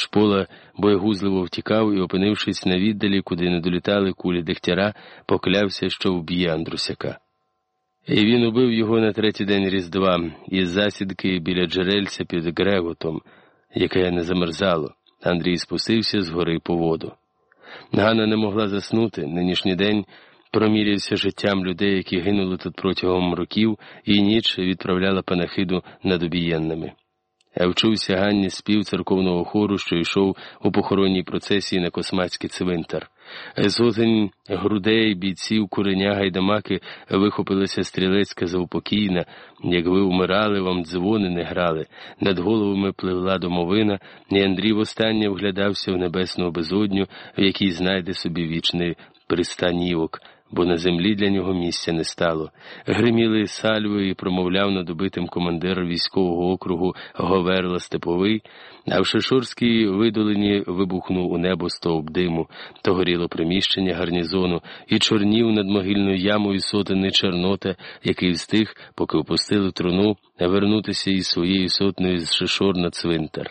Шпола боєгузливо втікав і, опинившись на віддалі, куди не долітали кулі дегтяра, поклявся, що вб'є Андрусяка. І він убив його на третій день Різдва із засідки біля джерельця під Греготом, яке не замерзало. Андрій спустився з гори по воду. Ганна не могла заснути. Нинішній день промірявся життям людей, які гинули тут протягом років, і ніч відправляла панахиду над обієнними. Вчувся Ганні спів церковного хору, що йшов у похоронній процесії на Космацький цвинтар. Зотень грудей, бійців, куреня, гайдамаки вихопилася стрілецька заупокійна, як ви вмирали, вам дзвони не грали, над головами пливла домовина, і Андрій востаннє вглядався в небесну безодню, в якій знайде собі вічний пристанівок бо на землі для нього місця не стало. Гриміли сальви і промовляв над убитим командир військового округу Говерла Степовий, а в Шишурській видолині вибухнув у небо стовп диму, то горіло приміщення гарнізону і чорнів над могильною ямою сотенний Чорнота, який встиг, поки опустили труну, вернутися із своєю сотнею з Шишор на цвинтар.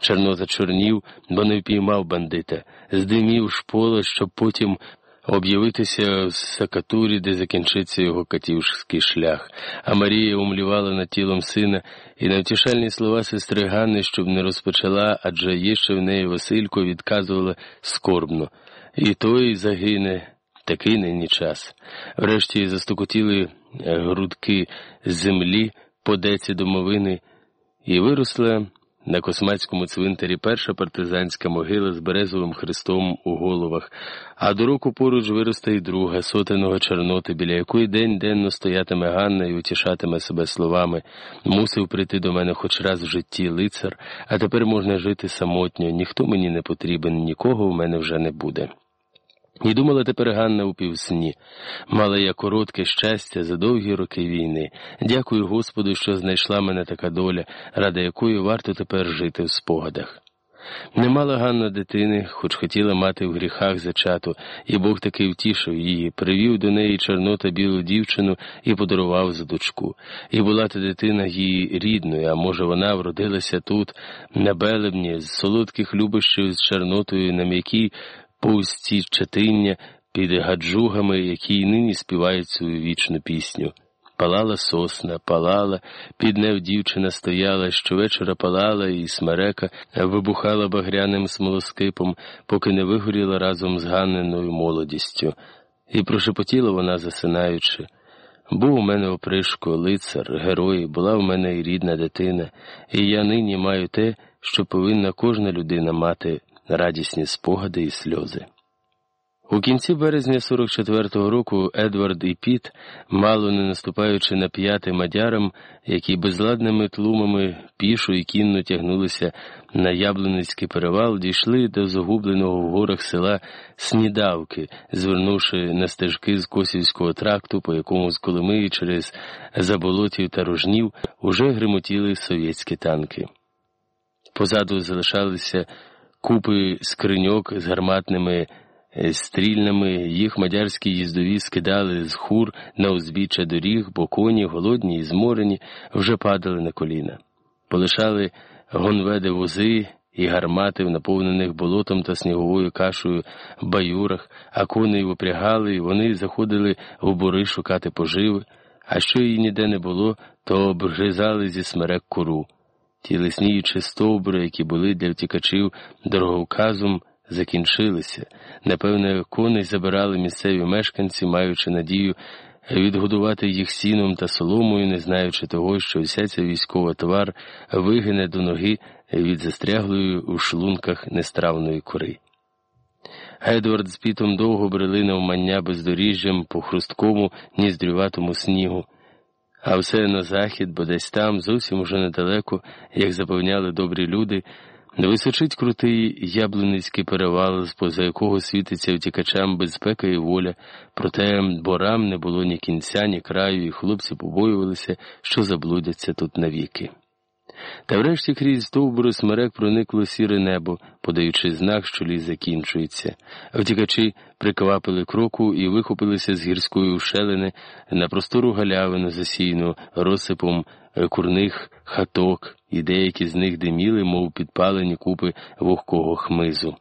Чорнота чорнів, бо не впіймав бандита, здимів шпола, щоб потім об'явитися в Сакатурі, де закінчиться його катівський шлях, а Марія умлівала над тілом сина і на втішальні слова сестри Ганни, щоб не розпочала, адже є ще в неї Василько відказувала скорбно. І той загине. Такий нині час. Врешті застукотіли грудки землі, по деці домовини, і виросла на Космацькому цвинтарі перша партизанська могила з березовим хрестом у головах, а до року поруч виросте й друга сотеного Чорноти, біля якої день денно стоятиме Ганна і утішатиме себе словами. Мусив прийти до мене хоч раз в житті лицар, а тепер можна жити самотньо, ніхто мені не потрібен, нікого в мене вже не буде. І думала тепер Ганна у півсні. Мала я коротке щастя за довгі роки війни. Дякую Господу, що знайшла мене така доля, ради якої варто тепер жити в спогадах. Не мала Ганна дитини, хоч хотіла мати в гріхах зачату, і Бог таки втішив її, привів до неї Чорнота білу дівчину і подарував за дочку. І була та дитина її рідною, а може, вона вродилася тут, на белебні, з солодких любощів з Чорнотою на м'якій пусті чатиння під гаджугами, які й нині співають свою вічну пісню. Палала сосна, палала, під нев дівчина стояла, щовечора палала, і смерека вибухала багряним смолоскипом, поки не вигоріла разом з Ганненою молодістю, і прошепотіла вона, засинаючи. Був у мене опришко, лицар, герой, була в мене і рідна дитина, і я нині маю те, що повинна кожна людина мати радісні спогади і сльози. У кінці березня 44-го року Едвард і Піт, мало не наступаючи на п'яти мадярам, які безладними тлумами пішу і кінно тягнулися на Яблуницький перевал, дійшли до загубленого в горах села Снідавки, звернувши на стежки з Косівського тракту, по якому з Коломиї через заболотів та рожнів уже гримотіли совєтські танки. Позаду залишалися купи скриньок з гарматними е, стрільними, їх мадярські їздові скидали з хур на узбіччя доріг, бо коні, голодні і зморені, вже падали на коліна. Полишали гонведи вози і гармати в наповнених болотом та сніговою кашею баюрах, а коней випрягали, і вони заходили в бори шукати поживи, а що її ніде не було, то обгризали зі смерек куру. Ті лисніючі стовбури, які були для втікачів дороговказом, закінчилися. Напевне, коней забирали місцеві мешканці, маючи надію відгодувати їх сіном та соломою, не знаючи того, що вся ця військова товар вигине до ноги від застряглої у шлунках нестравної кори. Едвард з пітом довго брели навмання бездоріжжям по хрусткому, ніздрюватому снігу. А все на захід, бо десь там, зовсім уже недалеко, як запевняли добрі люди, височить крутий яблуницький перевал, поза якого світиться втікачам безпека і воля, проте борам не було ні кінця, ні краю, і хлопці побоювалися, що заблудяться тут навіки. Та врешті крізь стовбури смерек проникло сіре небо, подаючи знак, що ліс закінчується. Втікачі приквапили кроку і вихопилися з гірської ушелини на простору галявину, засійну розсипом е, курних хаток, і деякі з них диміли, мов підпалені купи вогкого хмизу.